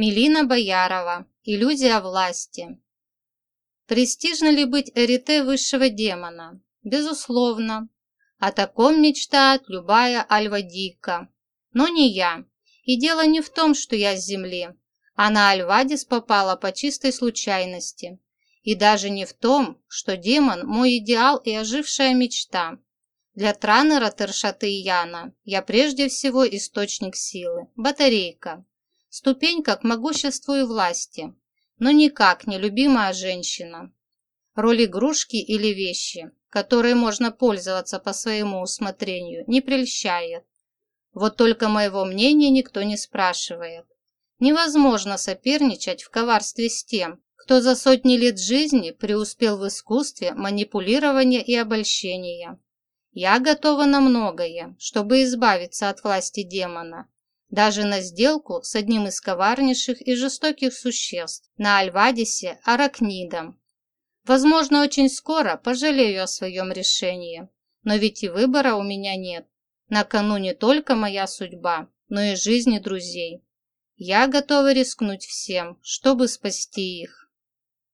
Милина Боярова. Иллюзия власти. Престижно ли быть эрите высшего демона? Безусловно. О таком мечтает любая альвадийка. Но не я. И дело не в том, что я с земли, а на Альвадис попала по чистой случайности. И даже не в том, что демон – мой идеал и ожившая мечта. Для Транера Тершаты Яна я прежде всего источник силы, батарейка, ступенька к могуществу и власти, но никак не любимая женщина. Роль игрушки или вещи, которой можно пользоваться по своему усмотрению, не прельщает. Вот только моего мнения никто не спрашивает. Невозможно соперничать в коварстве с тем, кто за сотни лет жизни преуспел в искусстве манипулирования и обольщения. Я готова на многое, чтобы избавиться от власти демона, даже на сделку с одним из коварнейших и жестоких существ на Альвадисе Аракнидом. Возможно, очень скоро пожалею о своем решении, но ведь и выбора у меня нет. На кону не только моя судьба, но и жизни друзей. Я готова рискнуть всем, чтобы спасти их.